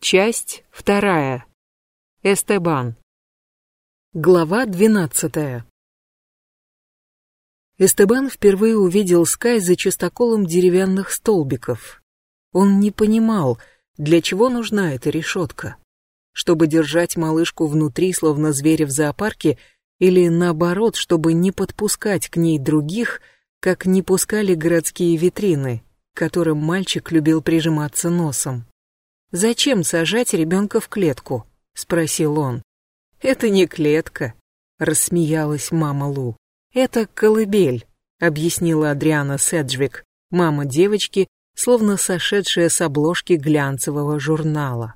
Часть вторая. Эстебан. Глава двенадцатая. Эстебан впервые увидел Скай за частоколом деревянных столбиков. Он не понимал, для чего нужна эта решетка. Чтобы держать малышку внутри, словно зверя в зоопарке, или наоборот, чтобы не подпускать к ней других, как не пускали городские витрины, к которым мальчик любил прижиматься носом. «Зачем сажать ребенка в клетку?» — спросил он. «Это не клетка», — рассмеялась мама Лу. «Это колыбель», — объяснила Адриана Седжвик, мама девочки, словно сошедшая с обложки глянцевого журнала.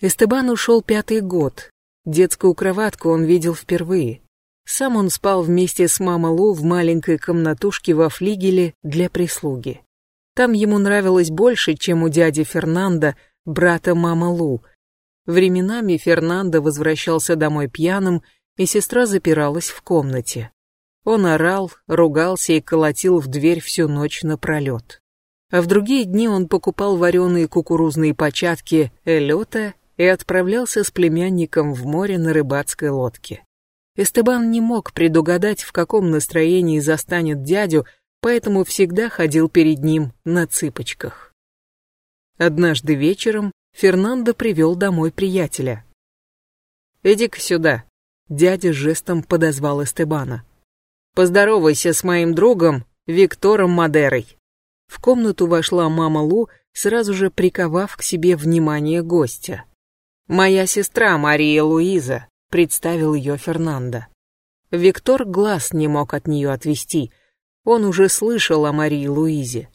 Эстебан ушел пятый год. Детскую кроватку он видел впервые. Сам он спал вместе с мамой Лу в маленькой комнатушке во флигеле для прислуги. Там ему нравилось больше, чем у дяди Фернанда, брата мамы Лу. Временами Фернандо возвращался домой пьяным, и сестра запиралась в комнате. Он орал, ругался и колотил в дверь всю ночь напролет. А в другие дни он покупал вареные кукурузные початки элета и отправлялся с племянником в море на рыбацкой лодке. Эстебан не мог предугадать, в каком настроении застанет дядю, поэтому всегда ходил перед ним на цыпочках. Однажды вечером Фернандо привел домой приятеля. «Иди-ка сюда», — дядя жестом подозвал Эстебана. «Поздоровайся с моим другом Виктором Мадерой». В комнату вошла мама Лу, сразу же приковав к себе внимание гостя. «Моя сестра Мария Луиза», — представил ее Фернандо. Виктор глаз не мог от нее отвести — он уже слышал о Марии Луизе.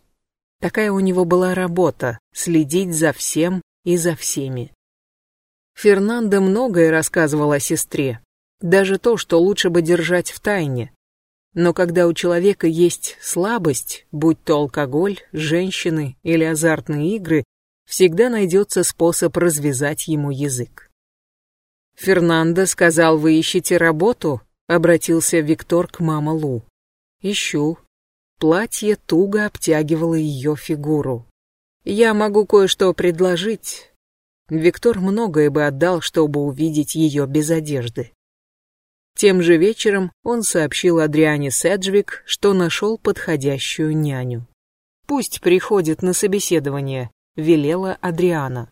Такая у него была работа — следить за всем и за всеми. Фернандо многое рассказывал о сестре, даже то, что лучше бы держать в тайне. Но когда у человека есть слабость, будь то алкоголь, женщины или азартные игры, всегда найдется способ развязать ему язык. «Фернандо сказал, вы ищете работу?» — обратился Виктор к мама Лу. Ищу. Платье туго обтягивало ее фигуру. Я могу кое-что предложить. Виктор многое бы отдал, чтобы увидеть ее без одежды. Тем же вечером он сообщил Адриане Седжвик, что нашел подходящую няню. «Пусть приходит на собеседование», — велела Адриана.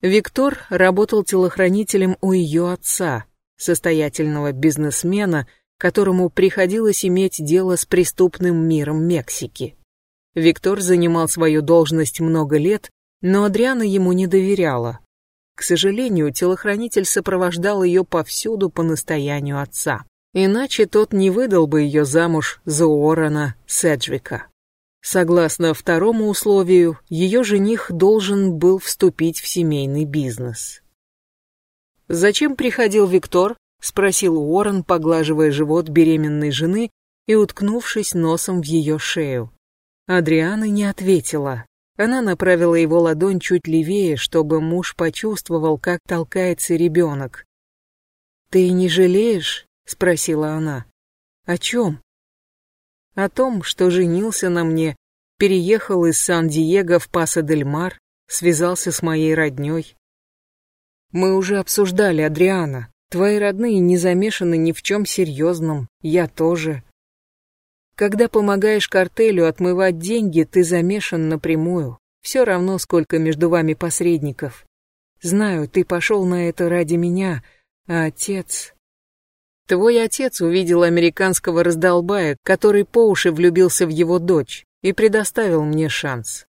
Виктор работал телохранителем у ее отца, состоятельного бизнесмена, которому приходилось иметь дело с преступным миром Мексики. Виктор занимал свою должность много лет, но Адриана ему не доверяла. К сожалению, телохранитель сопровождал ее повсюду по настоянию отца. Иначе тот не выдал бы ее замуж за Уоррена Седжвика. Согласно второму условию, ее жених должен был вступить в семейный бизнес. Зачем приходил Виктор? Спросил Уоррен, поглаживая живот беременной жены и уткнувшись носом в ее шею. Адриана не ответила. Она направила его ладонь чуть левее, чтобы муж почувствовал, как толкается ребенок. «Ты не жалеешь?» — спросила она. «О чем?» «О том, что женился на мне, переехал из Сан-Диего в Паса-дель-Мар, связался с моей роднёй. Мы уже обсуждали Адриана. Твои родные не замешаны ни в чем серьезном, я тоже. Когда помогаешь картелю отмывать деньги, ты замешан напрямую. Все равно, сколько между вами посредников. Знаю, ты пошел на это ради меня, а отец... Твой отец увидел американского раздолбая, который по уши влюбился в его дочь, и предоставил мне шанс.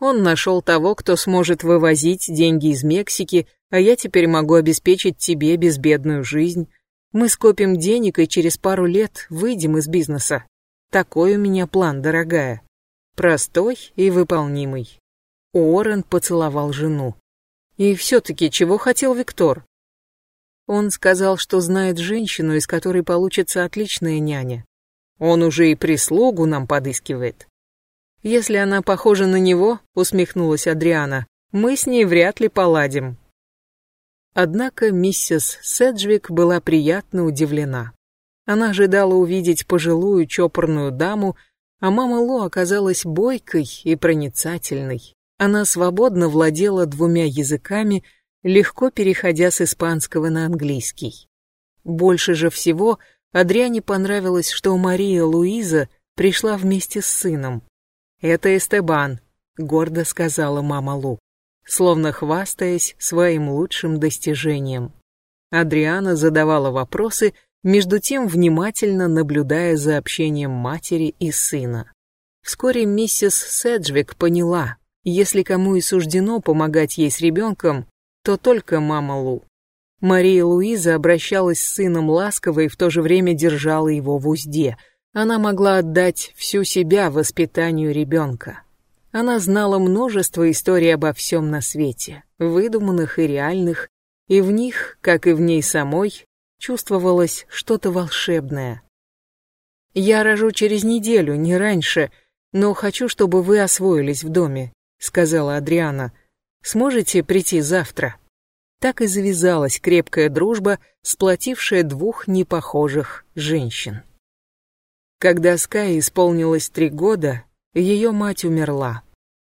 Он нашел того, кто сможет вывозить деньги из Мексики, а я теперь могу обеспечить тебе безбедную жизнь. Мы скопим денег и через пару лет выйдем из бизнеса. Такой у меня план, дорогая. Простой и выполнимый. Уоррен поцеловал жену. И все-таки чего хотел Виктор? Он сказал, что знает женщину, из которой получится отличная няня. Он уже и прислугу нам подыскивает. Если она похожа на него, усмехнулась Адриана, мы с ней вряд ли поладим. Однако миссис Седжвик была приятно удивлена. Она ожидала увидеть пожилую чопорную даму, а мама Ло оказалась бойкой и проницательной. Она свободно владела двумя языками, легко переходя с испанского на английский. Больше же всего Адриане понравилось, что Мария Луиза пришла вместе с сыном. «Это Эстебан», — гордо сказала мама Лу, словно хвастаясь своим лучшим достижением. Адриана задавала вопросы, между тем внимательно наблюдая за общением матери и сына. Вскоре миссис Седжвик поняла, если кому и суждено помогать ей с ребенком, то только мама Лу. Мария Луиза обращалась с сыном ласково и в то же время держала его в узде. Она могла отдать всю себя воспитанию ребенка. Она знала множество историй обо всем на свете, выдуманных и реальных, и в них, как и в ней самой, чувствовалось что-то волшебное. «Я рожу через неделю, не раньше», «Но хочу, чтобы вы освоились в доме», — сказала Адриана. «Сможете прийти завтра?» Так и завязалась крепкая дружба, сплотившая двух непохожих женщин. Когда Скай исполнилось три года, ее мать умерла.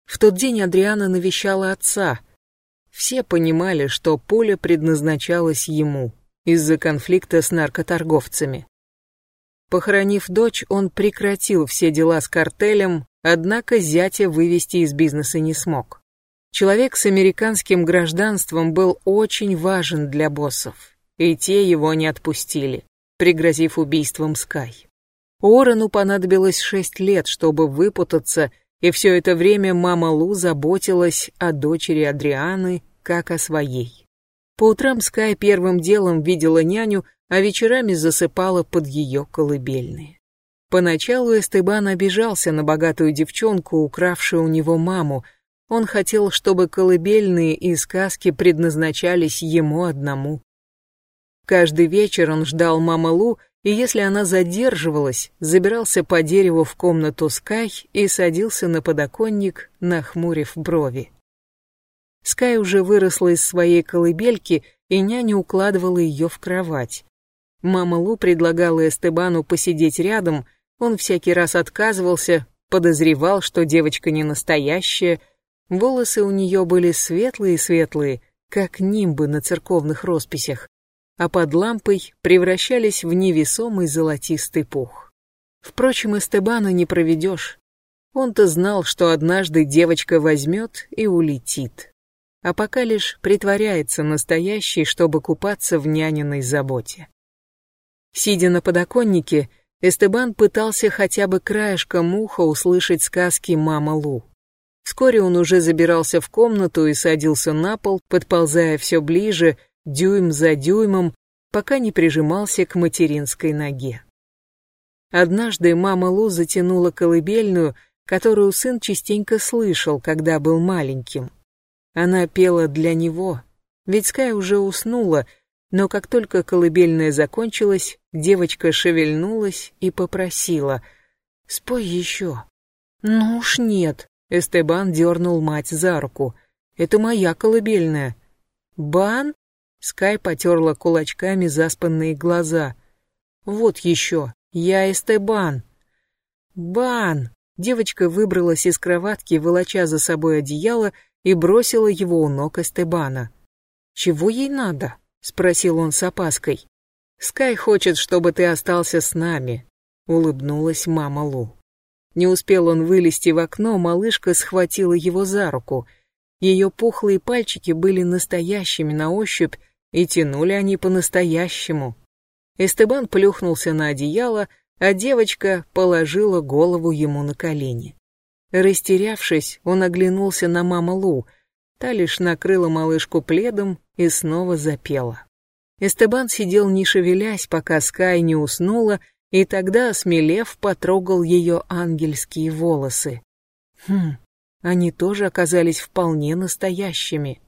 В тот день Адриана навещала отца. Все понимали, что поле предназначалось ему из-за конфликта с наркоторговцами. Похоронив дочь, он прекратил все дела с картелем, однако зятя вывести из бизнеса не смог. Человек с американским гражданством был очень важен для боссов, и те его не отпустили, пригрозив убийством Скай. Уоррену понадобилось шесть лет, чтобы выпутаться, и все это время мама Лу заботилась о дочери Адрианы, как о своей. По утрам Скай первым делом видела няню, а вечерами засыпала под ее колыбельные. Поначалу Эстебан обижался на богатую девчонку, укравшую у него маму. Он хотел, чтобы колыбельные и сказки предназначались ему одному. Каждый вечер он ждал маму Лу, и если она задерживалась, забирался по дереву в комнату Скай и садился на подоконник, нахмурив брови. Скай уже выросла из своей колыбельки, и няня укладывала ее в кровать. Мама Лу предлагала Эстебану посидеть рядом, он всякий раз отказывался, подозревал, что девочка не настоящая. Волосы у нее были светлые-светлые, как нимбы на церковных росписях, а под лампой превращались в невесомый золотистый пух. Впрочем, Эстебана не проведешь. Он-то знал, что однажды девочка возьмет и улетит. А пока лишь притворяется настоящей, чтобы купаться в няниной заботе. Сидя на подоконнике, Эстебан пытался хотя бы краешком уха услышать сказки «Мама Лу». Вскоре он уже забирался в комнату и садился на пол, подползая все ближе, дюйм за дюймом, пока не прижимался к материнской ноге. Однажды мама Лу затянула колыбельную, которую сын частенько слышал, когда был маленьким. Она пела для него, ведь Скай уже уснула, но как только колыбельная закончилась, девочка шевельнулась и попросила «Спой еще». «Ну уж нет», — Эстебан дернул мать за руку. «Это моя колыбельная». «Бан?» — Скай потерла кулачками заспанные глаза. «Вот еще, я Эстебан». «Бан!» Девочка выбралась из кроватки, волоча за собой одеяло, и бросила его у ног Эстебана. «Чего ей надо?» спросил он с опаской. Скай хочет, чтобы ты остался с нами, улыбнулась мама Лу. Не успел он вылезти в окно, малышка схватила его за руку. Ее пухлые пальчики были настоящими на ощупь, и тянули они по-настоящему. Эстебан плюхнулся на одеяло, а девочка положила голову ему на колени. Растерявшись, он оглянулся на маму Лу. Та лишь накрыла малышку пледом и снова запела. Эстебан сидел не шевелясь, пока Скай не уснула, и тогда, осмелев, потрогал ее ангельские волосы. Хм, они тоже оказались вполне настоящими.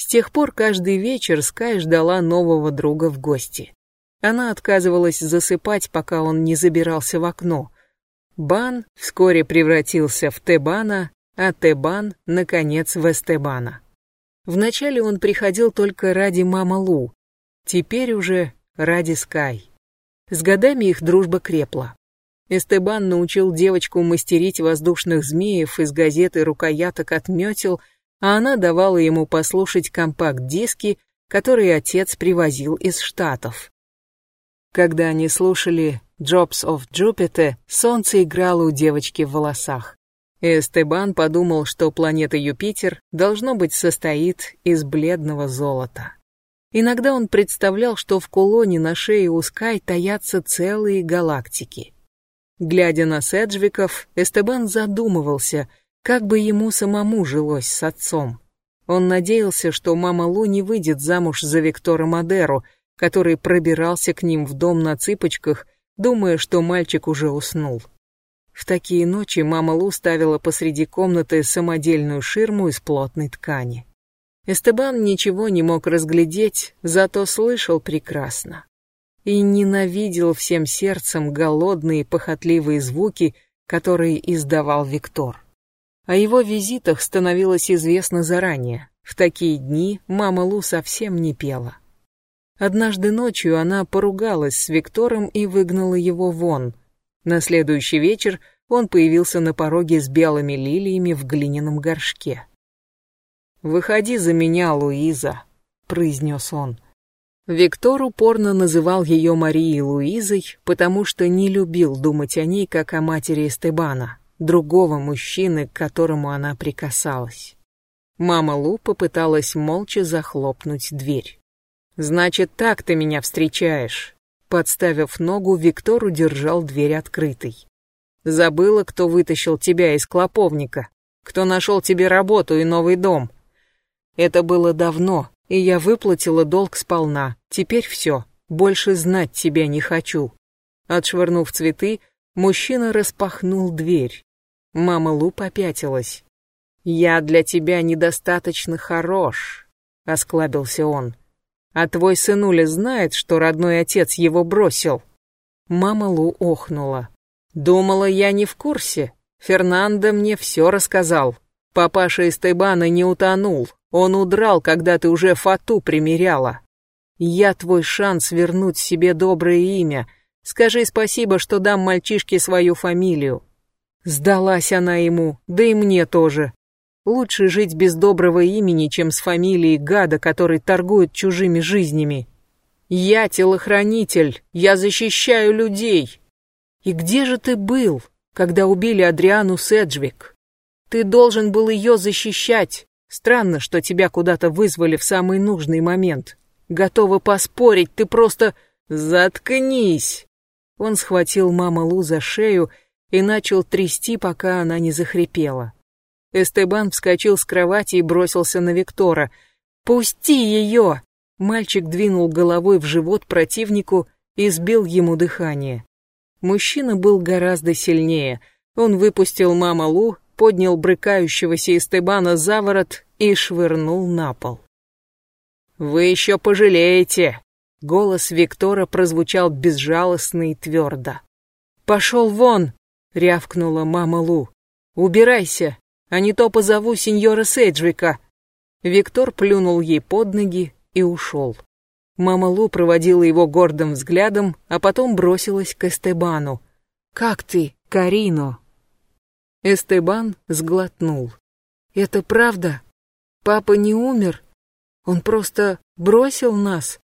С тех пор каждый вечер Скай ждала нового друга в гости. Она отказывалась засыпать, пока он не забирался в окно. Бан вскоре превратился в Тебана, а Тебан, наконец, в Эстебана. Вначале он приходил только ради мама Лу, теперь уже ради Скай. С годами их дружба крепла. Эстебан научил девочку мастерить воздушных змеев из газеты рукояток от метел, а она давала ему послушать компакт-диски, которые отец привозил из Штатов. Когда они слушали «Jobs of Jupiter», солнце играло у девочки в волосах. Эстебан подумал, что планета Юпитер, должно быть, состоит из бледного золота. Иногда он представлял, что в кулоне на шее у Скай таятся целые галактики. Глядя на Седжвиков, Эстебан задумывался, как бы ему самому жилось с отцом. Он надеялся, что мама Лу не выйдет замуж за Виктора Мадеру, который пробирался к ним в дом на цыпочках, думая, что мальчик уже уснул. В такие ночи мама Лу ставила посреди комнаты самодельную ширму из плотной ткани. Эстебан ничего не мог разглядеть, зато слышал прекрасно. И ненавидел всем сердцем голодные похотливые звуки, которые издавал Виктор. О его визитах становилось известно заранее. В такие дни мама Лу совсем не пела. Однажды ночью она поругалась с Виктором и выгнала его вон. На следующий вечер он появился на пороге с белыми лилиями в глиняном горшке. «Выходи за меня, Луиза», — произнес он. Виктор упорно называл ее Марией Луизой, потому что не любил думать о ней как о матери Эстебана, другого мужчины, к которому она прикасалась. Мама Лу попыталась молча захлопнуть дверь. «Значит, так ты меня встречаешь?» Подставив ногу, Виктор удержал дверь открытой. «Забыла, кто вытащил тебя из клоповника, кто нашел тебе работу и новый дом, это было давно, и я выплатила долг сполна. Теперь все, больше знать тебя не хочу. Отшвырнув цветы, мужчина распахнул дверь. Мама Лу попятилась. «Я для тебя недостаточно хорош», — осклабился он. «А твой сынуля знает, что родной отец его бросил?» Мама Лу охнула. «Думала, я не в курсе. Фернандо мне все рассказал. Папаша из Тайбана не утонул, он удрал, когда ты уже фату примеряла. Я твой шанс вернуть себе доброе имя. Скажи спасибо, что дам мальчишке свою фамилию. Сдалась она ему, да и мне тоже. Лучше жить без доброго имени, чем с фамилией гада, который торгует чужими жизнями. Я телохранитель, я защищаю людей. И где же ты был, когда убили Адриану Седжвик? Ты должен был ее защищать, Странно, что тебя куда-то вызвали в самый нужный момент. Готова поспорить, ты просто... Заткнись!» Он схватил мама Лу за шею и начал трясти, пока она не захрипела. Эстебан вскочил с кровати и бросился на Виктора. «Пусти ее!» Мальчик двинул головой в живот противнику и сбил ему дыхание. Мужчина был гораздо сильнее. Он выпустил мама Лу, поднял брыкающегося Эстебана за ворот и швырнул на пол. «Вы еще пожалеете!» Голос Виктора прозвучал безжалостно и твердо. «Пошел вон!» — рявкнула мама Лу. «Убирайся, а не то позову сеньора Сейджвика!» Виктор плюнул ей под ноги и ушел. Мама Лу проводила его гордым взглядом, а потом бросилась к Эстебану. «Как ты, Карино?» Эстебан сглотнул. «Это правда? Папа не умер? Он просто бросил нас?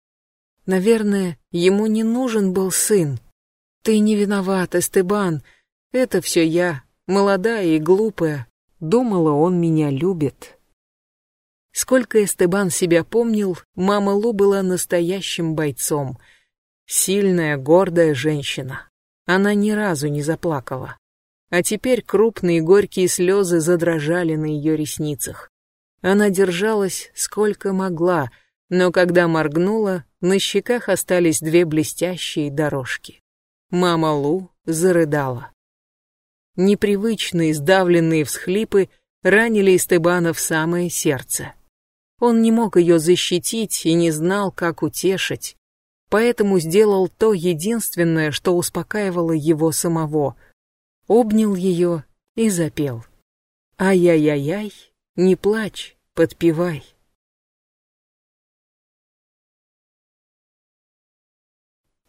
Наверное, ему не нужен был сын. Ты не виноват, Эстебан. Это все я, молодая и глупая. Думала, он меня любит». Сколько Эстебан себя помнил, мама Лу была настоящим бойцом. Сильная, гордая женщина. Она ни разу не заплакала а теперь крупные горькие слезы задрожали на ее ресницах. Она держалась сколько могла, но когда моргнула, на щеках остались две блестящие дорожки. Мама Лу зарыдала. Непривычные сдавленные всхлипы ранили Эстебана в самое сердце. Он не мог ее защитить и не знал, как утешить, поэтому сделал то единственное, что успокаивало его самого — обнял ее и запел. Ай-яй-яй-яй, не плачь, подпевай.